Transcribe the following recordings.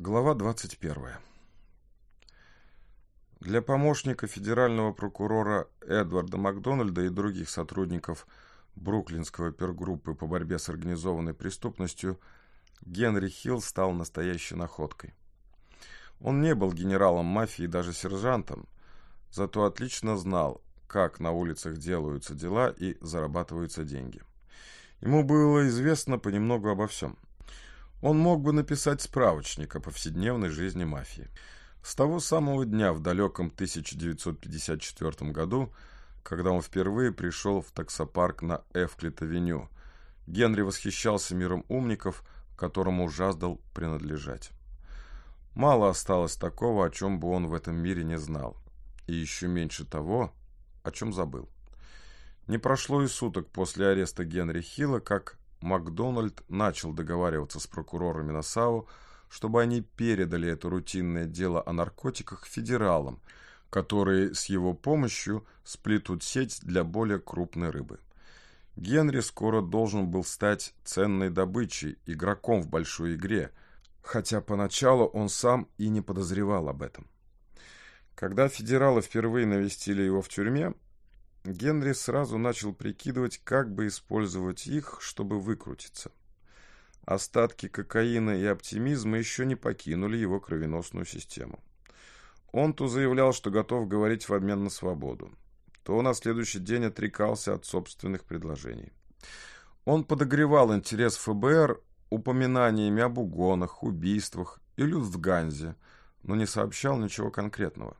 Глава 21. Для помощника федерального прокурора Эдварда Макдональда и других сотрудников Бруклинского пергруппы по борьбе с организованной преступностью Генри Хилл стал настоящей находкой. Он не был генералом мафии и даже сержантом, зато отлично знал, как на улицах делаются дела и зарабатываются деньги. Ему было известно понемногу обо всем. Он мог бы написать справочник о повседневной жизни мафии. С того самого дня в далеком 1954 году, когда он впервые пришел в таксопарк на Эвклит-авеню, Генри восхищался миром умников, которому жаждал принадлежать. Мало осталось такого, о чем бы он в этом мире не знал, и еще меньше того, о чем забыл. Не прошло и суток после ареста Генри Хилла, как Макдональд начал договариваться с прокурорами Нассау, чтобы они передали это рутинное дело о наркотиках федералам, которые с его помощью сплетут сеть для более крупной рыбы. Генри скоро должен был стать ценной добычей, игроком в большой игре, хотя поначалу он сам и не подозревал об этом. Когда федералы впервые навестили его в тюрьме, Генри сразу начал прикидывать, как бы использовать их, чтобы выкрутиться. Остатки кокаина и оптимизма еще не покинули его кровеносную систему. Он то заявлял, что готов говорить в обмен на свободу, то на следующий день отрекался от собственных предложений. Он подогревал интерес ФБР упоминаниями об угонах, убийствах и Люфтганзе, но не сообщал ничего конкретного.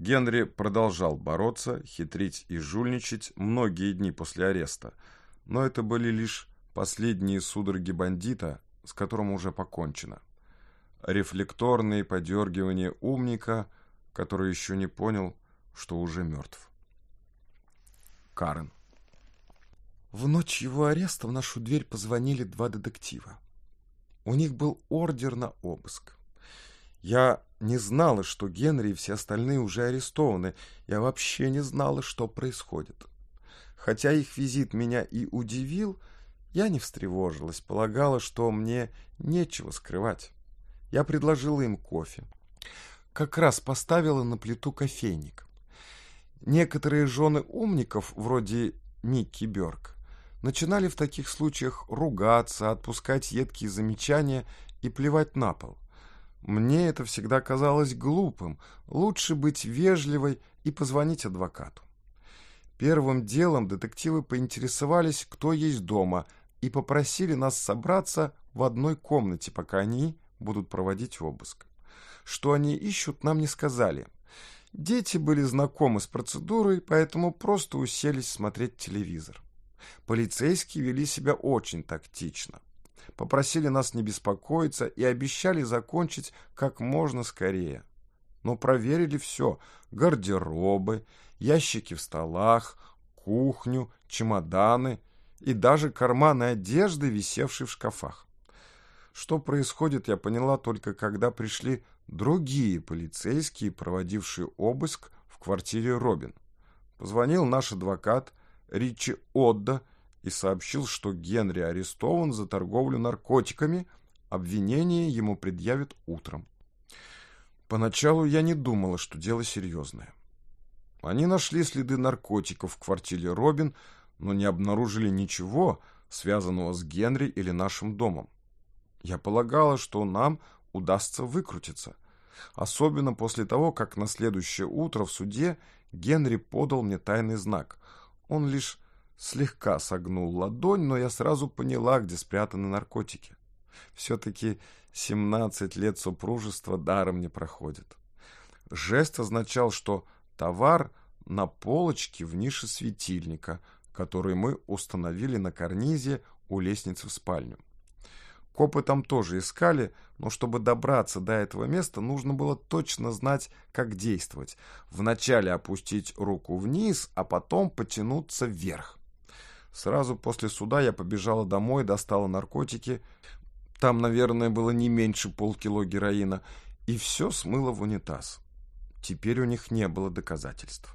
Генри продолжал бороться, хитрить и жульничать многие дни после ареста, но это были лишь последние судороги бандита, с которым уже покончено. Рефлекторные подергивания умника, который еще не понял, что уже мертв. Карен. В ночь его ареста в нашу дверь позвонили два детектива. У них был ордер на обыск. Я не знала, что Генри и все остальные уже арестованы. Я вообще не знала, что происходит. Хотя их визит меня и удивил, я не встревожилась, полагала, что мне нечего скрывать. Я предложила им кофе. Как раз поставила на плиту кофейник. Некоторые жены умников, вроде Никки Бёрк, начинали в таких случаях ругаться, отпускать едкие замечания и плевать на пол. Мне это всегда казалось глупым. Лучше быть вежливой и позвонить адвокату. Первым делом детективы поинтересовались, кто есть дома, и попросили нас собраться в одной комнате, пока они будут проводить обыск. Что они ищут, нам не сказали. Дети были знакомы с процедурой, поэтому просто уселись смотреть телевизор. Полицейские вели себя очень тактично попросили нас не беспокоиться и обещали закончить как можно скорее. Но проверили все – гардеробы, ящики в столах, кухню, чемоданы и даже карманы одежды, висевшие в шкафах. Что происходит, я поняла только когда пришли другие полицейские, проводившие обыск в квартире Робин. Позвонил наш адвокат Ричи Отда и сообщил, что Генри арестован за торговлю наркотиками, обвинение ему предъявят утром. Поначалу я не думала, что дело серьезное. Они нашли следы наркотиков в квартире Робин, но не обнаружили ничего, связанного с Генри или нашим домом. Я полагала, что нам удастся выкрутиться, особенно после того, как на следующее утро в суде Генри подал мне тайный знак. Он лишь слегка согнул ладонь, но я сразу поняла, где спрятаны наркотики. Все-таки 17 лет супружества даром не проходит. Жест означал, что товар на полочке в нише светильника, который мы установили на карнизе у лестницы в спальню. Копы там тоже искали, но чтобы добраться до этого места, нужно было точно знать, как действовать. Вначале опустить руку вниз, а потом потянуться вверх. Сразу после суда я побежала домой, достала наркотики. Там, наверное, было не меньше полкило героина. И все смыло в унитаз. Теперь у них не было доказательств.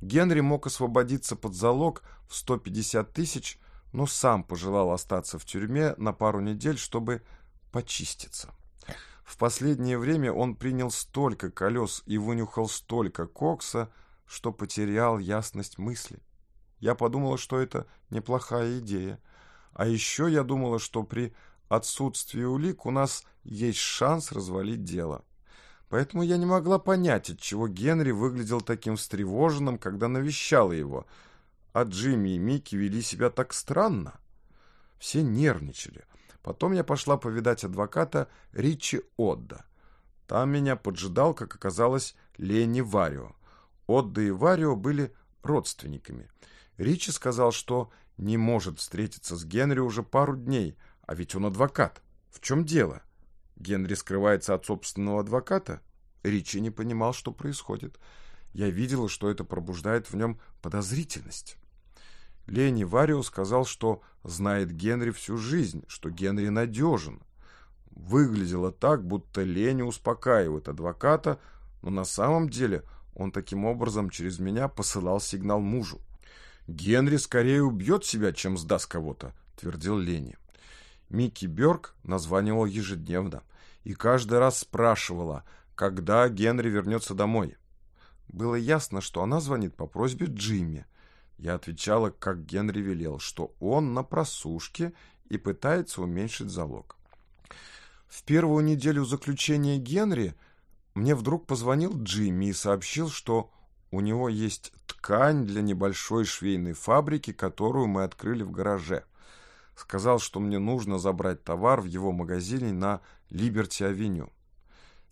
Генри мог освободиться под залог в 150 тысяч, но сам пожелал остаться в тюрьме на пару недель, чтобы почиститься. В последнее время он принял столько колес и вынюхал столько кокса, что потерял ясность мысли. Я подумала, что это неплохая идея. А еще я думала, что при отсутствии улик у нас есть шанс развалить дело. Поэтому я не могла понять, отчего Генри выглядел таким встревоженным, когда навещала его, а Джимми и Микки вели себя так странно. Все нервничали. Потом я пошла повидать адвоката Ричи Отда. Там меня поджидал, как оказалось, Лени Варио. Отда и Варио были родственниками. Ричи сказал, что не может встретиться с Генри уже пару дней, а ведь он адвокат. В чем дело? Генри скрывается от собственного адвоката? Ричи не понимал, что происходит. Я видела, что это пробуждает в нем подозрительность. Лени Варио сказал, что знает Генри всю жизнь, что Генри надежен. Выглядело так, будто Лени успокаивает адвоката, но на самом деле он таким образом через меня посылал сигнал мужу. «Генри скорее убьет себя, чем сдаст кого-то», — твердил Лени. Микки Бёрк названивал ежедневно и каждый раз спрашивала, когда Генри вернется домой. Было ясно, что она звонит по просьбе Джимми. Я отвечала, как Генри велел, что он на просушке и пытается уменьшить залог. В первую неделю заключения Генри мне вдруг позвонил Джимми и сообщил, что у него есть ткань для небольшой швейной фабрики, которую мы открыли в гараже. Сказал, что мне нужно забрать товар в его магазине на Либерти-авеню.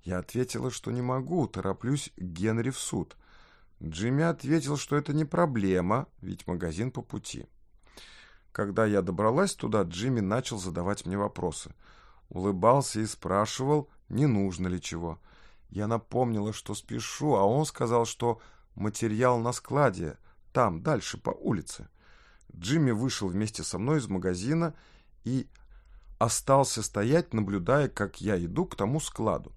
Я ответила, что не могу, тороплюсь Генри в суд. Джимми ответил, что это не проблема, ведь магазин по пути. Когда я добралась туда, Джимми начал задавать мне вопросы. Улыбался и спрашивал, не нужно ли чего. Я напомнила, что спешу, а он сказал, что материал на складе, там, дальше, по улице. Джимми вышел вместе со мной из магазина и остался стоять, наблюдая, как я иду к тому складу.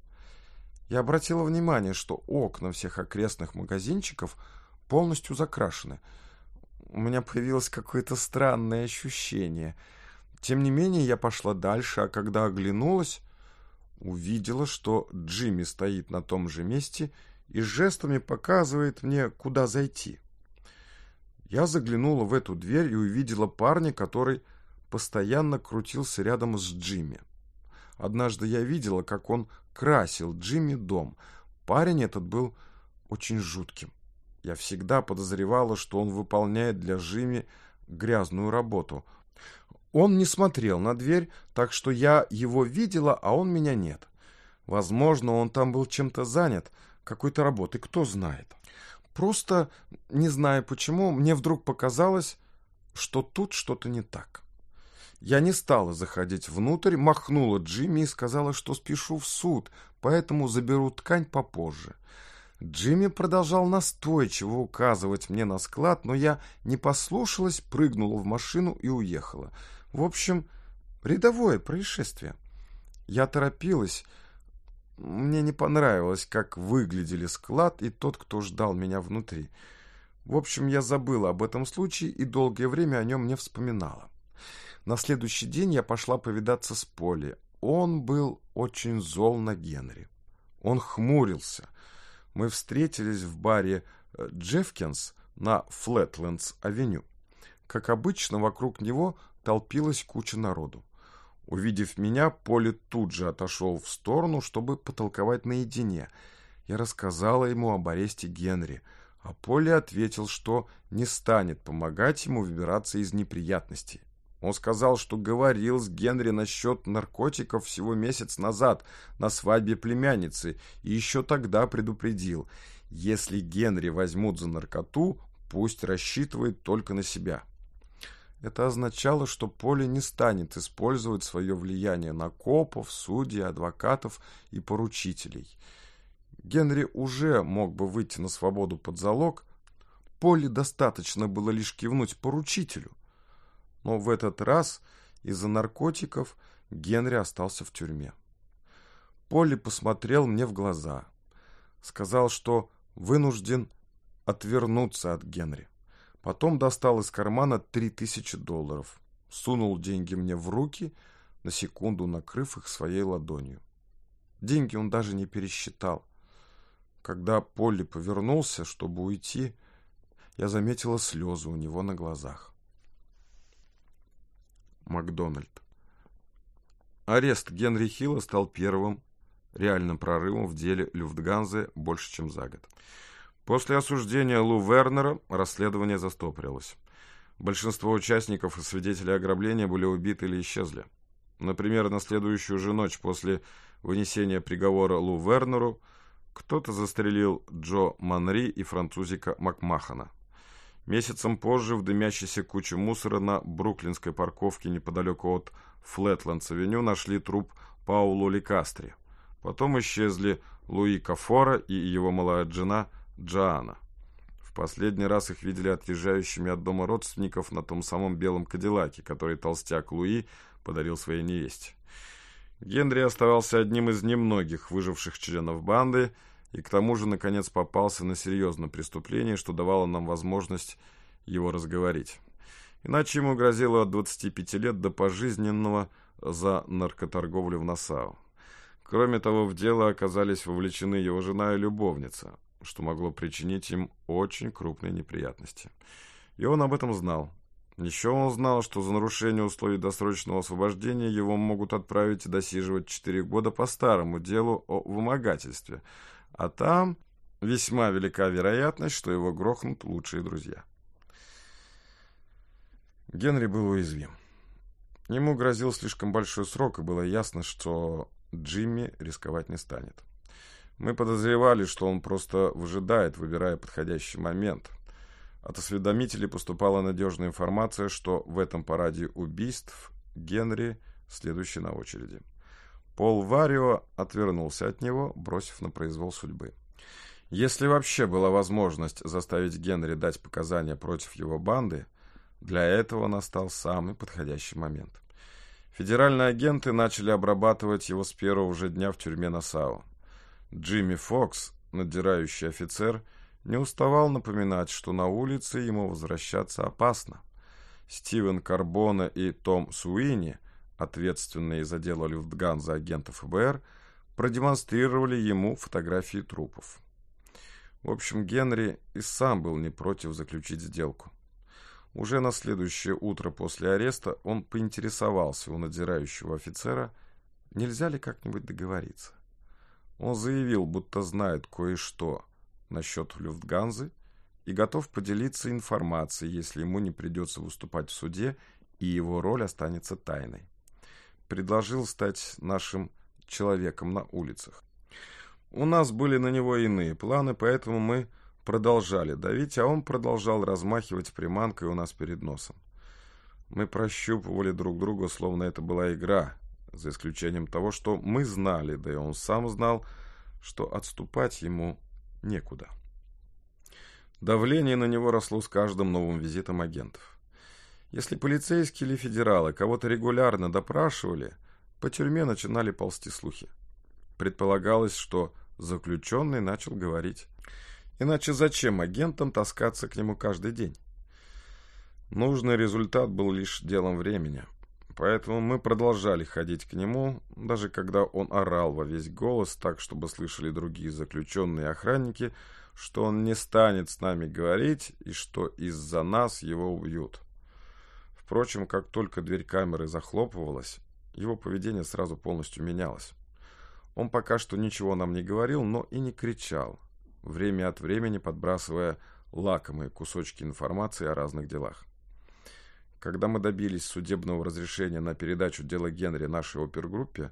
Я обратила внимание, что окна всех окрестных магазинчиков полностью закрашены. У меня появилось какое-то странное ощущение. Тем не менее, я пошла дальше, а когда оглянулась, увидела, что Джимми стоит на том же месте жестами показывает мне, куда зайти. Я заглянула в эту дверь и увидела парня, который постоянно крутился рядом с Джимми. Однажды я видела, как он красил Джимми дом. Парень этот был очень жутким. Я всегда подозревала, что он выполняет для Джимми грязную работу. Он не смотрел на дверь, так что я его видела, а он меня нет. Возможно, он там был чем-то занят, какой-то работы, кто знает. Просто, не знаю почему, мне вдруг показалось, что тут что-то не так. Я не стала заходить внутрь, махнула Джимми и сказала, что спешу в суд, поэтому заберу ткань попозже. Джимми продолжал настойчиво указывать мне на склад, но я не послушалась, прыгнула в машину и уехала. В общем, рядовое происшествие. Я торопилась, мне не понравилось, как выглядели склад и тот, кто ждал меня внутри. В общем, я забыла об этом случае и долгое время о нем не вспоминала. На следующий день я пошла повидаться с Поли. Он был очень зол на Генри. Он хмурился. Мы встретились в баре э, «Джеффкинс» на Флетлендс-авеню. Как обычно, вокруг него толпилась куча народу. Увидев меня, Поли тут же отошел в сторону, чтобы потолковать наедине. Я рассказала ему об аресте Генри, а Поли ответил, что не станет помогать ему выбираться из неприятностей. Он сказал, что говорил с Генри насчет наркотиков всего месяц назад на свадьбе племянницы и еще тогда предупредил, если Генри возьмут за наркоту, пусть рассчитывает только на себя. Это означало, что Поле не станет использовать свое влияние на копов, судей, адвокатов и поручителей. Генри уже мог бы выйти на свободу под залог. Поле достаточно было лишь кивнуть поручителю. Но в этот раз из-за наркотиков Генри остался в тюрьме. Полли посмотрел мне в глаза. Сказал, что вынужден отвернуться от Генри. Потом достал из кармана три тысячи долларов, сунул деньги мне в руки, на секунду накрыв их своей ладонью. Деньги он даже не пересчитал. Когда Полли повернулся, чтобы уйти, я заметила слезы у него на глазах. Макдональд. Арест Генри Хилла стал первым реальным прорывом в деле Люфтганзы больше, чем за год. После осуждения Лу Вернера расследование застопорилось. Большинство участников и свидетелей ограбления были убиты или исчезли. Например, на следующую же ночь после вынесения приговора Лу Вернеру кто-то застрелил Джо Манри и французика Макмахана. Месяцем позже в дымящейся куче мусора на бруклинской парковке неподалеку от Флетландс-авеню нашли труп Пауло Ликастри. Потом исчезли Луи Кафора и его малая жена Джоанна. В последний раз их видели отъезжающими от дома родственников на том самом белом кадиллаке, который толстяк Луи подарил своей невесте. Генри оставался одним из немногих выживших членов банды и к тому же, наконец, попался на серьезное преступление, что давало нам возможность его разговорить. Иначе ему грозило от 25 лет до пожизненного за наркоторговлю в Нассау. Кроме того, в дело оказались вовлечены его жена и любовница, что могло причинить им очень крупные неприятности. И он об этом знал. Еще он знал, что за нарушение условий досрочного освобождения его могут отправить и досиживать 4 года по старому делу о вымогательстве, а там весьма велика вероятность, что его грохнут лучшие друзья. Генри был уязвим. Ему грозил слишком большой срок, и было ясно, что Джимми рисковать не станет. Мы подозревали, что он просто выжидает, выбирая подходящий момент. От осведомителей поступала надежная информация, что в этом параде убийств Генри следующий на очереди. Пол Варио отвернулся от него, бросив на произвол судьбы. Если вообще была возможность заставить Генри дать показания против его банды, для этого настал самый подходящий момент. Федеральные агенты начали обрабатывать его с первого же дня в тюрьме Насау. Джимми Фокс, надзирающий офицер, не уставал напоминать, что на улице ему возвращаться опасно. Стивен Карбона и Том Суини, ответственные за дело Люфтганза агентов ФБР, продемонстрировали ему фотографии трупов. В общем, Генри и сам был не против заключить сделку. Уже на следующее утро после ареста он поинтересовался у надзирающего офицера, нельзя ли как-нибудь договориться. Он заявил, будто знает кое-что насчет Люфтганзы и готов поделиться информацией, если ему не придется выступать в суде и его роль останется тайной. Предложил стать нашим человеком на улицах. У нас были на него иные планы, поэтому мы продолжали давить, а он продолжал размахивать приманкой у нас перед носом. Мы прощупывали друг друга, словно это была игра, за исключением того, что мы знали, да и он сам знал, что отступать ему некуда. Давление на него росло с каждым новым визитом агентов. Если полицейские или федералы кого-то регулярно допрашивали, по тюрьме начинали ползти слухи. Предполагалось, что заключенный начал говорить. Иначе зачем агентам таскаться к нему каждый день? Нужный результат был лишь делом времени. Поэтому мы продолжали ходить к нему, даже когда он орал во весь голос, так, чтобы слышали другие заключенные охранники, что он не станет с нами говорить и что из-за нас его убьют. Впрочем, как только дверь камеры захлопывалась, его поведение сразу полностью менялось. Он пока что ничего нам не говорил, но и не кричал время от времени подбрасывая лакомые кусочки информации о разных делах. Когда мы добились судебного разрешения на передачу дела Генри нашей опергруппе,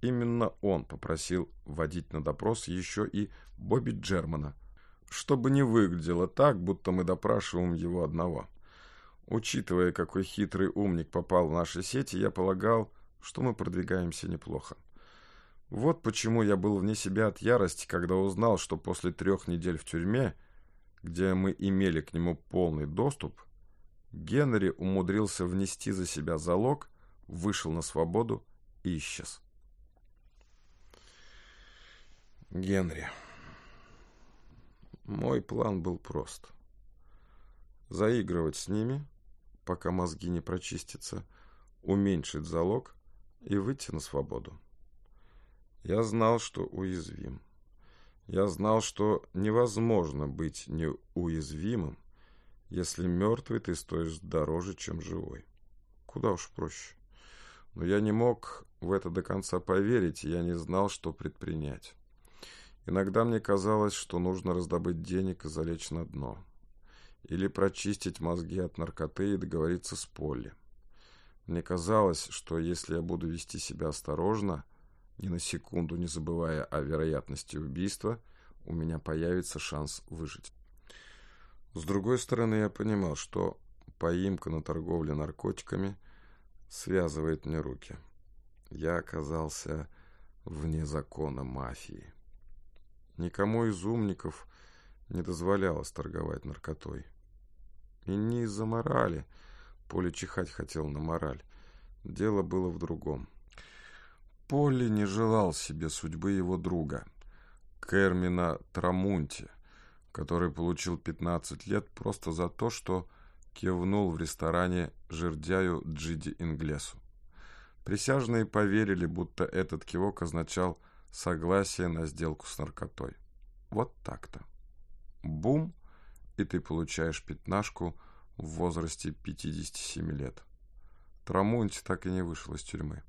именно он попросил вводить на допрос еще и Бобби Джермана, чтобы не выглядело так, будто мы допрашиваем его одного. Учитывая, какой хитрый умник попал в наши сети, я полагал, что мы продвигаемся неплохо. Вот почему я был вне себя от ярости, когда узнал, что после трех недель в тюрьме, где мы имели к нему полный доступ, Генри умудрился внести за себя залог, вышел на свободу и исчез. Генри. Мой план был прост. Заигрывать с ними, пока мозги не прочистятся, уменьшить залог и выйти на свободу. Я знал, что уязвим. Я знал, что невозможно быть неуязвимым, если мертвый ты стоишь дороже, чем живой. Куда уж проще. Но я не мог в это до конца поверить, я не знал, что предпринять. Иногда мне казалось, что нужно раздобыть денег и залечь на дно. Или прочистить мозги от наркоты и договориться с Полли. Мне казалось, что если я буду вести себя осторожно, ни на секунду не забывая о вероятности убийства, у меня появится шанс выжить. С другой стороны, я понимал, что поимка на торговле наркотиками связывает мне руки. Я оказался вне закона мафии. Никому из умников не дозволялось торговать наркотой. И не из-за морали. Поле чихать хотел на мораль. Дело было в другом. Полли не желал себе судьбы его друга, Кермина Трамунти, который получил 15 лет просто за то, что кивнул в ресторане жердяю Джиди Инглесу. Присяжные поверили, будто этот кивок означал согласие на сделку с наркотой. Вот так-то. Бум, и ты получаешь пятнашку в возрасте 57 лет. Трамунти так и не вышел из тюрьмы.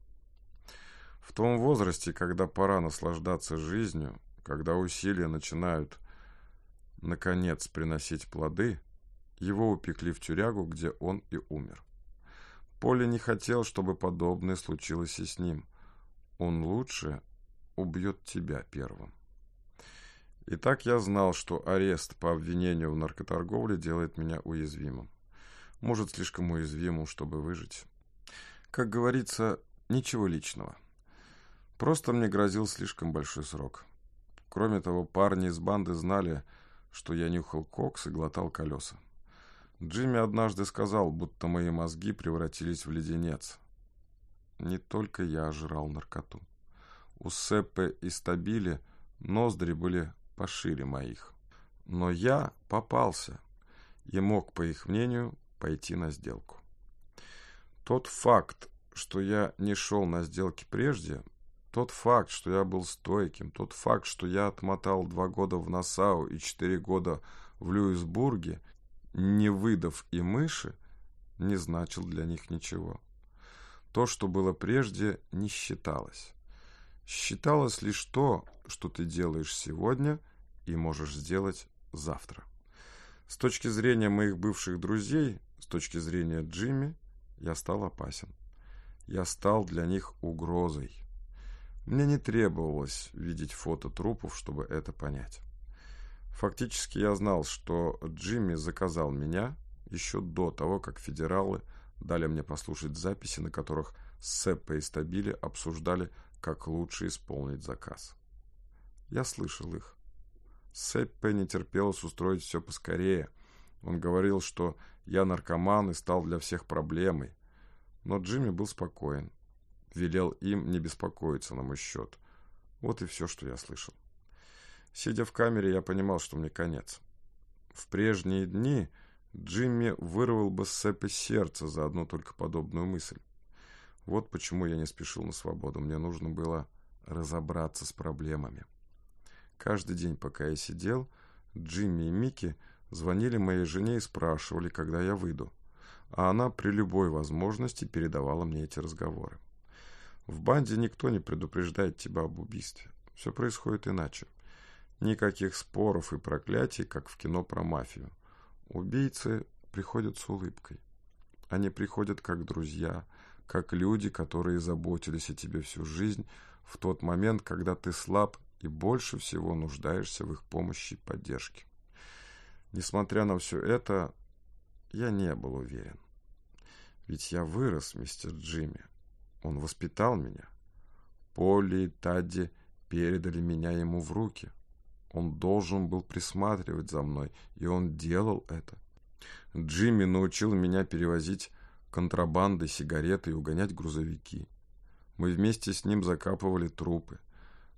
В том возрасте, когда пора наслаждаться жизнью, когда усилия начинают, наконец, приносить плоды, его упекли в тюрягу, где он и умер. Поле не хотел, чтобы подобное случилось и с ним. Он лучше убьет тебя первым. Итак, я знал, что арест по обвинению в наркоторговле делает меня уязвимым. Может, слишком уязвимым, чтобы выжить. Как говорится, ничего личного. Просто мне грозил слишком большой срок. Кроме того, парни из банды знали, что я нюхал кокс и глотал колеса. Джимми однажды сказал, будто мои мозги превратились в леденец. Не только я жрал наркоту. У Сеппе и Стабили ноздри были пошире моих. Но я попался и мог, по их мнению, пойти на сделку. Тот факт, что я не шел на сделки прежде, тот факт, что я был стойким, тот факт, что я отмотал два года в Насау и четыре года в Люисбурге, не выдав и мыши, не значил для них ничего. То, что было прежде, не считалось. Считалось лишь то, что ты делаешь сегодня и можешь сделать завтра. С точки зрения моих бывших друзей, с точки зрения Джимми, я стал опасен. Я стал для них угрозой. Мне не требовалось видеть фото трупов, чтобы это понять. Фактически я знал, что Джимми заказал меня еще до того, как федералы дали мне послушать записи, на которых Сеппа и Стабили обсуждали, как лучше исполнить заказ. Я слышал их. Сеппе не терпелось устроить все поскорее. Он говорил, что я наркоман и стал для всех проблемой. Но Джимми был спокоен велел им не беспокоиться на мой счет. Вот и все, что я слышал. Сидя в камере, я понимал, что мне конец. В прежние дни Джимми вырвал бы Сэппи сердце за одну только подобную мысль. Вот почему я не спешил на свободу. Мне нужно было разобраться с проблемами. Каждый день, пока я сидел, Джимми и Микки звонили моей жене и спрашивали, когда я выйду. А она при любой возможности передавала мне эти разговоры. В банде никто не предупреждает тебя об убийстве. Все происходит иначе. Никаких споров и проклятий, как в кино про мафию. Убийцы приходят с улыбкой. Они приходят как друзья, как люди, которые заботились о тебе всю жизнь в тот момент, когда ты слаб и больше всего нуждаешься в их помощи и поддержке. Несмотря на все это, я не был уверен. Ведь я вырос, мистер Джимми, он воспитал меня. Полли и Тадди передали меня ему в руки. Он должен был присматривать за мной, и он делал это. Джимми научил меня перевозить контрабанды, сигареты и угонять грузовики. Мы вместе с ним закапывали трупы.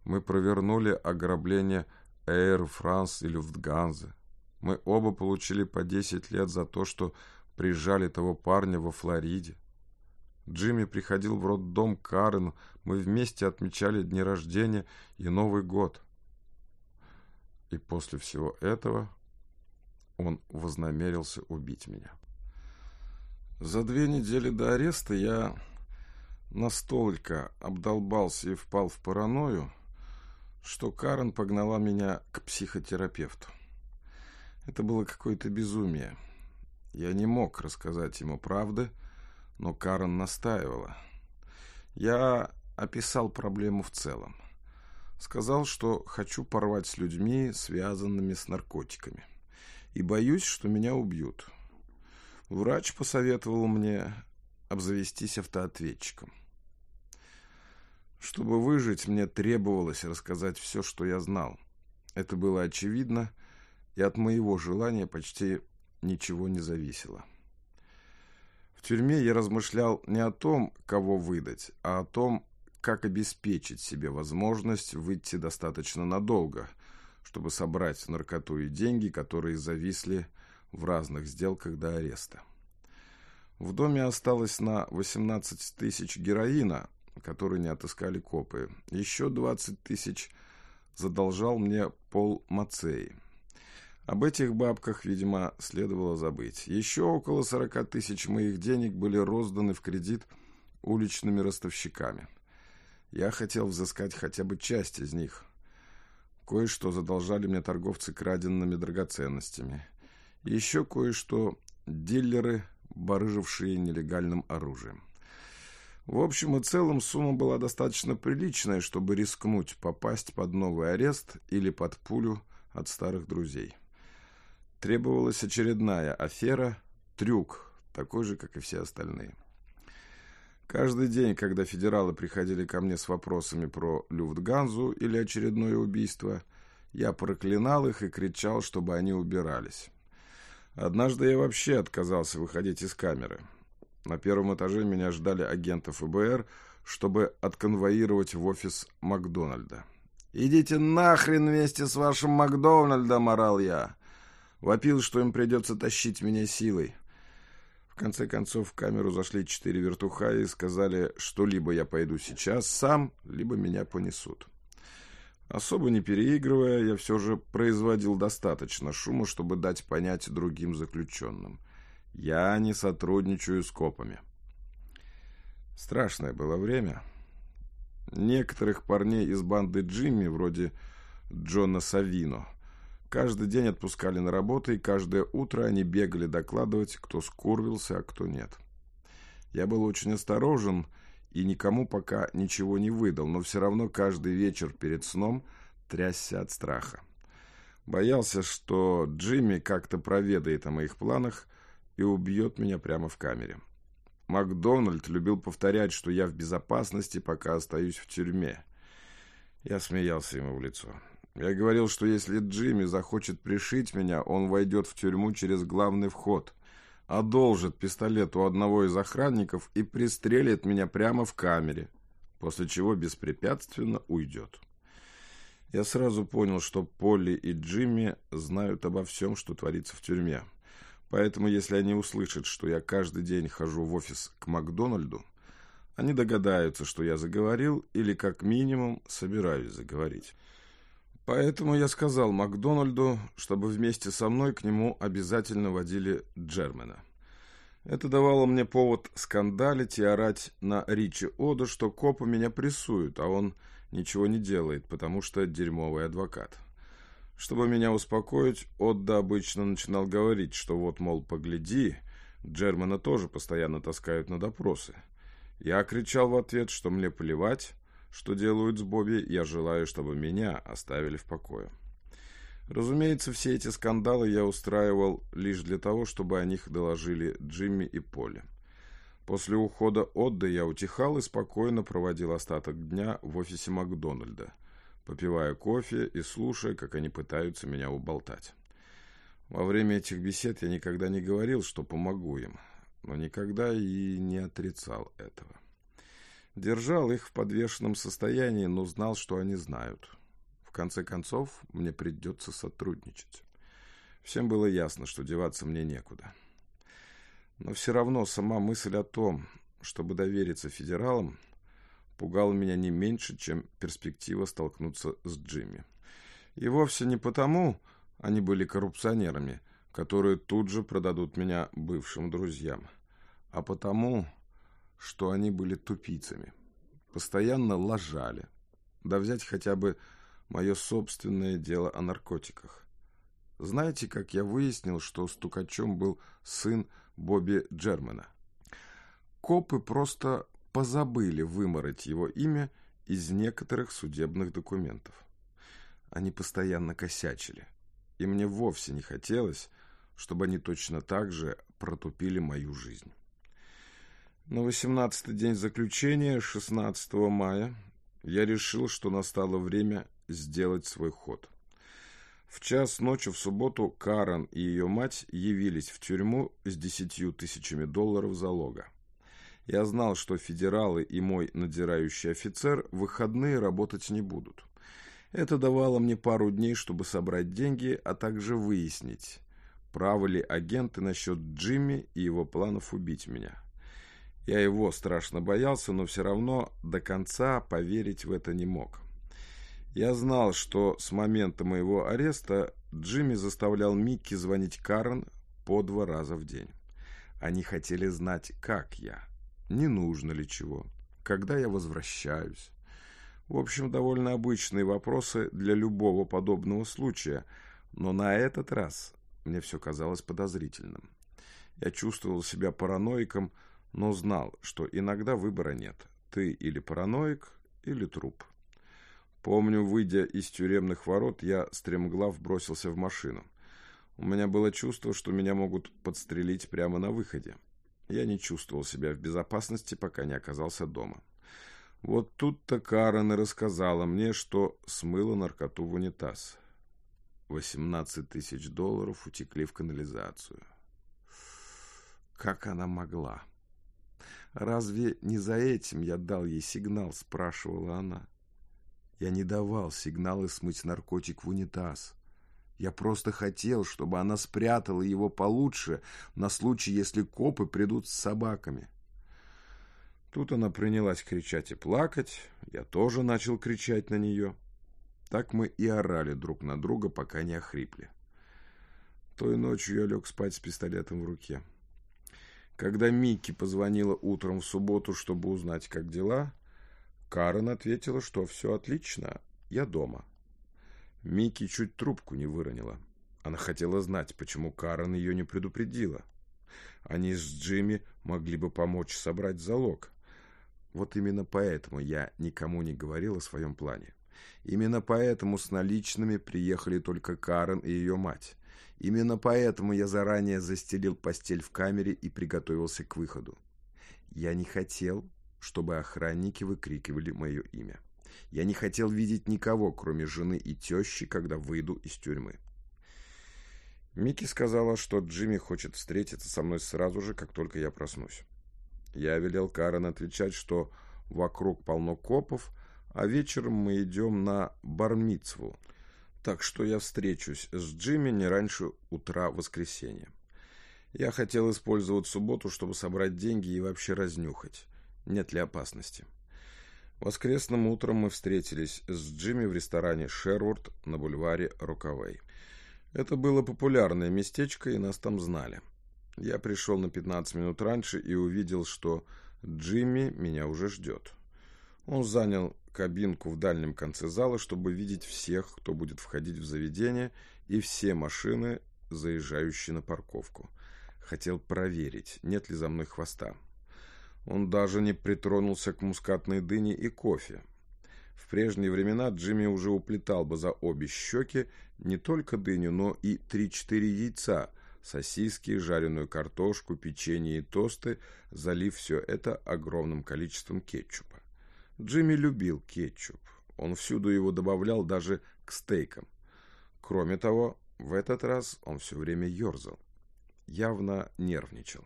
Мы провернули ограбление Air France и Люфтганзы. Мы оба получили по 10 лет за то, что прижали того парня во Флориде. Джимми приходил в роддом Карен, мы вместе отмечали дни рождения и Новый год. И после всего этого он вознамерился убить меня. За две недели до ареста я настолько обдолбался и впал в паранойю, что Карен погнала меня к психотерапевту. Это было какое-то безумие. Я не мог рассказать ему правды, но Карен настаивала. Я описал проблему в целом. Сказал, что хочу порвать с людьми, связанными с наркотиками. И боюсь, что меня убьют. Врач посоветовал мне обзавестись автоответчиком. Чтобы выжить, мне требовалось рассказать все, что я знал. Это было очевидно, и от моего желания почти ничего не зависело. В тюрьме я размышлял не о том, кого выдать, а о том, как обеспечить себе возможность выйти достаточно надолго, чтобы собрать наркоту и деньги, которые зависли в разных сделках до ареста. В доме осталось на 18 тысяч героина, который не отыскали копы. Еще 20 тысяч задолжал мне Пол Мацей. Об этих бабках, видимо, следовало забыть. Еще около 40 тысяч моих денег были розданы в кредит уличными ростовщиками. Я хотел взыскать хотя бы часть из них. Кое-что задолжали мне торговцы краденными драгоценностями. еще кое-что дилеры, барыжившие нелегальным оружием. В общем и целом сумма была достаточно приличная, чтобы рискнуть попасть под новый арест или под пулю от старых друзей. Требовалась очередная афера, трюк, такой же, как и все остальные. Каждый день, когда федералы приходили ко мне с вопросами про Люфтганзу или очередное убийство, я проклинал их и кричал, чтобы они убирались. Однажды я вообще отказался выходить из камеры. На первом этаже меня ждали агенты ФБР, чтобы отконвоировать в офис Макдональда. «Идите нахрен вместе с вашим Макдональдом!» – орал я. Вопил, что им придется тащить меня силой. В конце концов в камеру зашли четыре вертуха и сказали, что либо я пойду сейчас сам, либо меня понесут. Особо не переигрывая, я все же производил достаточно шума, чтобы дать понять другим заключенным. Я не сотрудничаю с копами. Страшное было время. Некоторых парней из банды Джимми, вроде Джона Савино, каждый день отпускали на работу, и каждое утро они бегали докладывать, кто скурвился, а кто нет. Я был очень осторожен и никому пока ничего не выдал, но все равно каждый вечер перед сном трясся от страха. Боялся, что Джимми как-то проведает о моих планах и убьет меня прямо в камере. Макдональд любил повторять, что я в безопасности, пока остаюсь в тюрьме. Я смеялся ему в лицо. Я говорил, что если Джимми захочет пришить меня, он войдет в тюрьму через главный вход, одолжит пистолет у одного из охранников и пристрелит меня прямо в камере, после чего беспрепятственно уйдет. Я сразу понял, что Полли и Джимми знают обо всем, что творится в тюрьме. Поэтому, если они услышат, что я каждый день хожу в офис к Макдональду, они догадаются, что я заговорил или, как минимум, собираюсь заговорить. Поэтому я сказал Макдональду, чтобы вместе со мной к нему обязательно водили Джермена. Это давало мне повод скандалить и орать на Ричи Ода, что копы меня прессуют, а он ничего не делает, потому что дерьмовый адвокат. Чтобы меня успокоить, Отда обычно начинал говорить, что вот, мол, погляди, Джермана тоже постоянно таскают на допросы. Я кричал в ответ, что мне плевать, что делают с Бобби, я желаю, чтобы меня оставили в покое. Разумеется, все эти скандалы я устраивал лишь для того, чтобы о них доложили Джимми и Поле. После ухода Отда я утихал и спокойно проводил остаток дня в офисе Макдональда – попивая кофе и слушая, как они пытаются меня уболтать. Во время этих бесед я никогда не говорил, что помогу им, но никогда и не отрицал этого. Держал их в подвешенном состоянии, но знал, что они знают. В конце концов, мне придется сотрудничать. Всем было ясно, что деваться мне некуда. Но все равно сама мысль о том, чтобы довериться федералам, пугало меня не меньше, чем перспектива столкнуться с Джимми. И вовсе не потому они были коррупционерами, которые тут же продадут меня бывшим друзьям, а потому, что они были тупицами, постоянно лажали. Да взять хотя бы мое собственное дело о наркотиках. Знаете, как я выяснил, что стукачом был сын Бобби Джермана? Копы просто позабыли вымороть его имя из некоторых судебных документов. Они постоянно косячили, и мне вовсе не хотелось, чтобы они точно так же протупили мою жизнь. На восемнадцатый день заключения, 16 мая, я решил, что настало время сделать свой ход. В час ночи в субботу Карен и ее мать явились в тюрьму с десятью тысячами долларов залога. Я знал, что федералы и мой надзирающий офицер в выходные работать не будут. Это давало мне пару дней, чтобы собрать деньги, а также выяснить, правы ли агенты насчет Джимми и его планов убить меня. Я его страшно боялся, но все равно до конца поверить в это не мог. Я знал, что с момента моего ареста Джимми заставлял Микки звонить Карен по два раза в день. Они хотели знать, как я, не нужно ли чего, когда я возвращаюсь. В общем, довольно обычные вопросы для любого подобного случая, но на этот раз мне все казалось подозрительным. Я чувствовал себя параноиком, но знал, что иногда выбора нет. Ты или параноик, или труп. Помню, выйдя из тюремных ворот, я стремглав бросился в машину. У меня было чувство, что меня могут подстрелить прямо на выходе. Я не чувствовал себя в безопасности, пока не оказался дома. Вот тут-то Карен и рассказала мне, что смыла наркоту в унитаз. 18 тысяч долларов утекли в канализацию. Как она могла? «Разве не за этим я дал ей сигнал?» – спрашивала она. Я не давал сигналы смыть наркотик в унитаз. Я просто хотел, чтобы она спрятала его получше на случай, если копы придут с собаками. Тут она принялась кричать и плакать. Я тоже начал кричать на нее. Так мы и орали друг на друга, пока не охрипли. Той ночью я лег спать с пистолетом в руке. Когда Микки позвонила утром в субботу, чтобы узнать, как дела, Карен ответила, что все отлично, я дома. Микки чуть трубку не выронила. Она хотела знать, почему Карен ее не предупредила. Они с Джимми могли бы помочь собрать залог. Вот именно поэтому я никому не говорил о своем плане. Именно поэтому с наличными приехали только Карен и ее мать. Именно поэтому я заранее застелил постель в камере и приготовился к выходу. Я не хотел, чтобы охранники выкрикивали мое имя. Я не хотел видеть никого, кроме жены и тещи, когда выйду из тюрьмы. Микки сказала, что Джимми хочет встретиться со мной сразу же, как только я проснусь. Я велел Карен отвечать, что вокруг полно копов, а вечером мы идем на Бармицву – так что я встречусь с Джимми не раньше утра воскресенья. Я хотел использовать субботу, чтобы собрать деньги и вообще разнюхать, нет ли опасности. Воскресным утром мы встретились с Джимми в ресторане «Шервуд» на бульваре Рукавей. Это было популярное местечко, и нас там знали. Я пришел на 15 минут раньше и увидел, что Джимми меня уже ждет. Он занял кабинку в дальнем конце зала, чтобы видеть всех, кто будет входить в заведение, и все машины, заезжающие на парковку. Хотел проверить, нет ли за мной хвоста. Он даже не притронулся к мускатной дыне и кофе. В прежние времена Джимми уже уплетал бы за обе щеки не только дыню, но и три-четыре яйца, сосиски, жареную картошку, печенье и тосты, залив все это огромным количеством кетчупа. Джимми любил кетчуп. Он всюду его добавлял даже к стейкам. Кроме того, в этот раз он все время ерзал. Явно нервничал.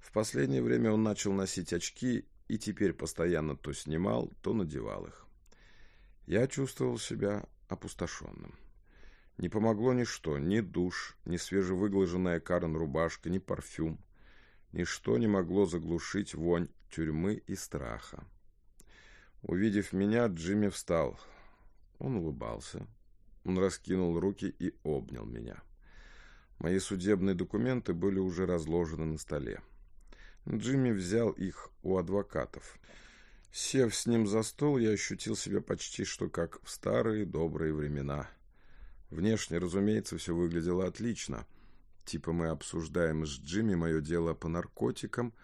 В последнее время он начал носить очки и теперь постоянно то снимал, то надевал их. Я чувствовал себя опустошенным. Не помогло ничто, ни душ, ни свежевыглаженная Карен рубашка, ни парфюм. Ничто не могло заглушить вонь тюрьмы и страха. Увидев меня, Джимми встал. Он улыбался. Он раскинул руки и обнял меня. Мои судебные документы были уже разложены на столе. Джимми взял их у адвокатов. Сев с ним за стол, я ощутил себя почти что как в старые добрые времена. Внешне, разумеется, все выглядело отлично. Типа мы обсуждаем с Джимми мое дело по наркотикам,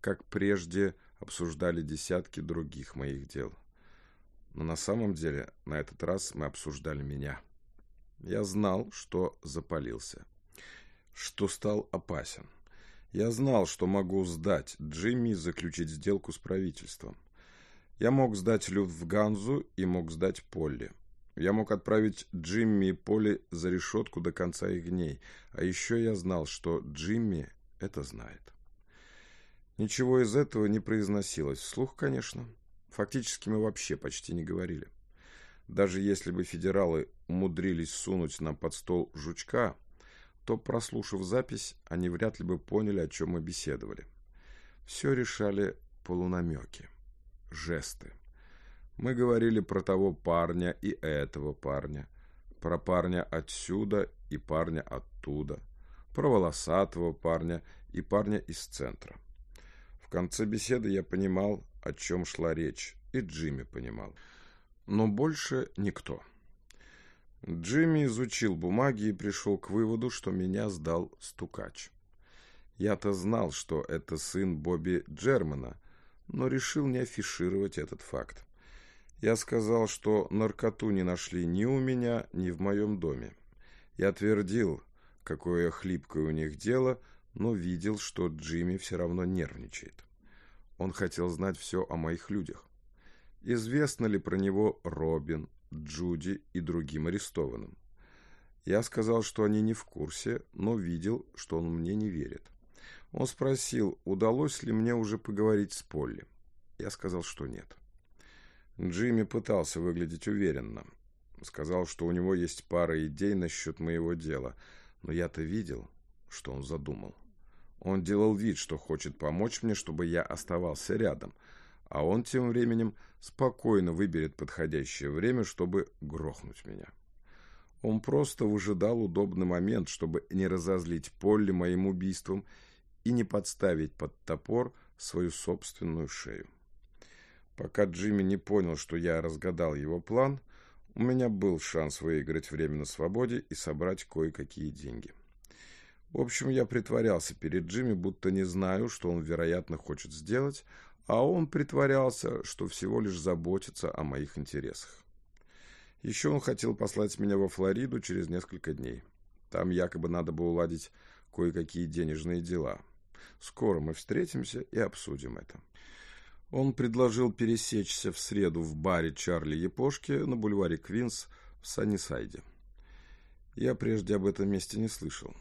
как прежде обсуждали десятки других моих дел. Но на самом деле на этот раз мы обсуждали меня. Я знал, что запалился, что стал опасен. Я знал, что могу сдать Джимми и заключить сделку с правительством. Я мог сдать Люд в Ганзу и мог сдать Полли. Я мог отправить Джимми и Полли за решетку до конца их дней. А еще я знал, что Джимми это знает. Ничего из этого не произносилось вслух, конечно. Фактически мы вообще почти не говорили. Даже если бы федералы умудрились сунуть нам под стол жучка, то, прослушав запись, они вряд ли бы поняли, о чем мы беседовали. Все решали полунамеки, жесты. Мы говорили про того парня и этого парня, про парня отсюда и парня оттуда, про волосатого парня и парня из центра. В конце беседы я понимал, о чем шла речь, и Джимми понимал. Но больше никто. Джимми изучил бумаги и пришел к выводу, что меня сдал стукач. Я-то знал, что это сын Бобби Джермана, но решил не афишировать этот факт. Я сказал, что наркоту не нашли ни у меня, ни в моем доме. Я твердил, какое хлипкое у них дело, но видел, что Джимми все равно нервничает. Он хотел знать все о моих людях. Известно ли про него Робин, Джуди и другим арестованным? Я сказал, что они не в курсе, но видел, что он мне не верит. Он спросил, удалось ли мне уже поговорить с Полли. Я сказал, что нет. Джимми пытался выглядеть уверенно. Сказал, что у него есть пара идей насчет моего дела, но я-то видел, что он задумал. Он делал вид, что хочет помочь мне, чтобы я оставался рядом, а он тем временем спокойно выберет подходящее время, чтобы грохнуть меня. Он просто выжидал удобный момент, чтобы не разозлить Полли моим убийством и не подставить под топор свою собственную шею. Пока Джимми не понял, что я разгадал его план, у меня был шанс выиграть время на свободе и собрать кое-какие деньги. В общем, я притворялся перед Джимми, будто не знаю, что он, вероятно, хочет сделать, а он притворялся, что всего лишь заботится о моих интересах. Еще он хотел послать меня во Флориду через несколько дней. Там якобы надо было уладить кое-какие денежные дела. Скоро мы встретимся и обсудим это. Он предложил пересечься в среду в баре Чарли Япошки на бульваре Квинс в Саннисайде. Я прежде об этом месте не слышал.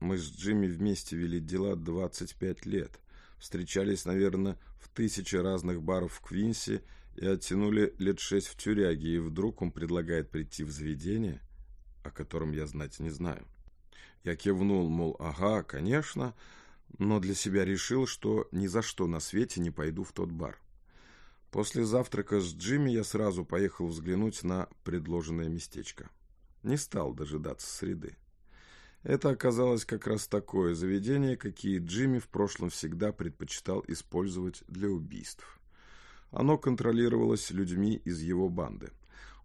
Мы с Джимми вместе вели дела 25 лет. Встречались, наверное, в тысячи разных баров в Квинсе и оттянули лет шесть в тюряге, и вдруг он предлагает прийти в заведение, о котором я знать не знаю. Я кивнул, мол, ага, конечно, но для себя решил, что ни за что на свете не пойду в тот бар. После завтрака с Джимми я сразу поехал взглянуть на предложенное местечко. Не стал дожидаться среды. Это оказалось как раз такое заведение, какие Джимми в прошлом всегда предпочитал использовать для убийств. Оно контролировалось людьми из его банды.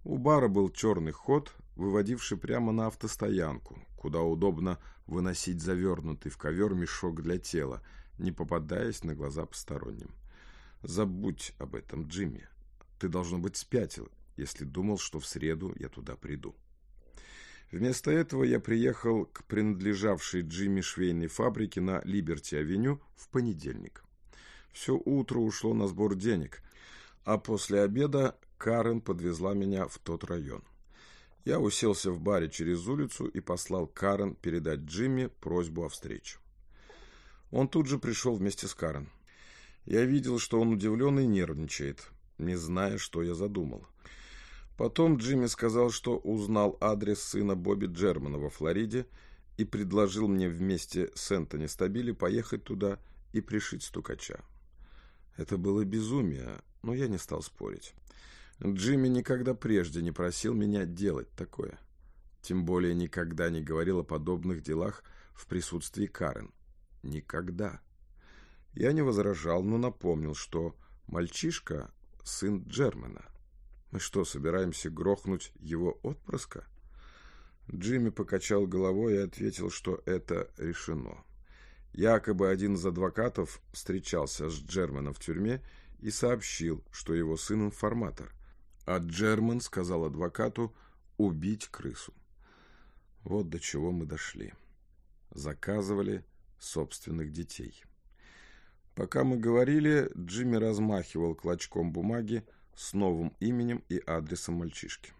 У бара был черный ход, выводивший прямо на автостоянку, куда удобно выносить завернутый в ковер мешок для тела, не попадаясь на глаза посторонним. Забудь об этом, Джимми. Ты, должно быть, спятил, если думал, что в среду я туда приду. Вместо этого я приехал к принадлежавшей Джимми швейной фабрике на Либерти-авеню в понедельник. Все утро ушло на сбор денег, а после обеда Карен подвезла меня в тот район. Я уселся в баре через улицу и послал Карен передать Джимми просьбу о встрече. Он тут же пришел вместе с Карен. Я видел, что он удивлен и нервничает, не зная, что я задумал. Потом Джимми сказал, что узнал адрес сына Бобби Джермана во Флориде и предложил мне вместе с Энтони Стабили поехать туда и пришить стукача. Это было безумие, но я не стал спорить. Джимми никогда прежде не просил меня делать такое. Тем более никогда не говорил о подобных делах в присутствии Карен. Никогда. Я не возражал, но напомнил, что мальчишка — сын Джермена. Мы что, собираемся грохнуть его отпрыска? Джимми покачал головой и ответил, что это решено. Якобы один из адвокатов встречался с Джерменом в тюрьме и сообщил, что его сын информатор, а Джермен сказал адвокату убить крысу. Вот до чего мы дошли. Заказывали собственных детей. Пока мы говорили, Джимми размахивал клочком бумаги с новым именем и адресом мальчишки.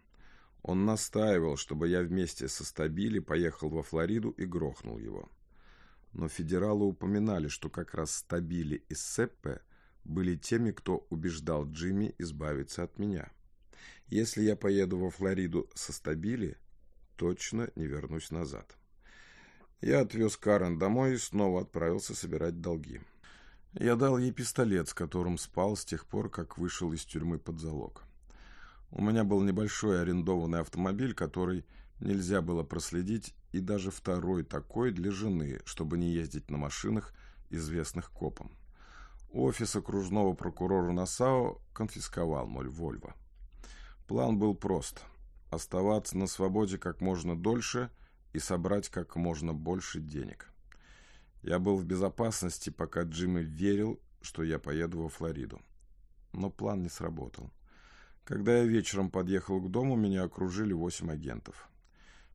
Он настаивал, чтобы я вместе со Стабили поехал во Флориду и грохнул его. Но федералы упоминали, что как раз Стабили и Сеппе были теми, кто убеждал Джимми избавиться от меня. Если я поеду во Флориду со Стабили, точно не вернусь назад. Я отвез Карен домой и снова отправился собирать долги. Я дал ей пистолет, с которым спал с тех пор, как вышел из тюрьмы под залог. У меня был небольшой арендованный автомобиль, который нельзя было проследить, и даже второй такой для жены, чтобы не ездить на машинах, известных копам. Офис окружного прокурора Насао конфисковал мой Вольво. План был прост – оставаться на свободе как можно дольше и собрать как можно больше денег. Я был в безопасности, пока Джимми верил, что я поеду во Флориду. Но план не сработал. Когда я вечером подъехал к дому, меня окружили восемь агентов.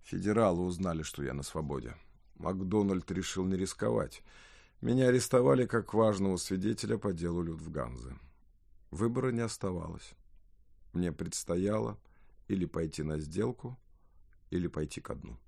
Федералы узнали, что я на свободе. Макдональд решил не рисковать. Меня арестовали как важного свидетеля по делу Людвганзы. Выбора не оставалось. Мне предстояло или пойти на сделку, или пойти ко дну.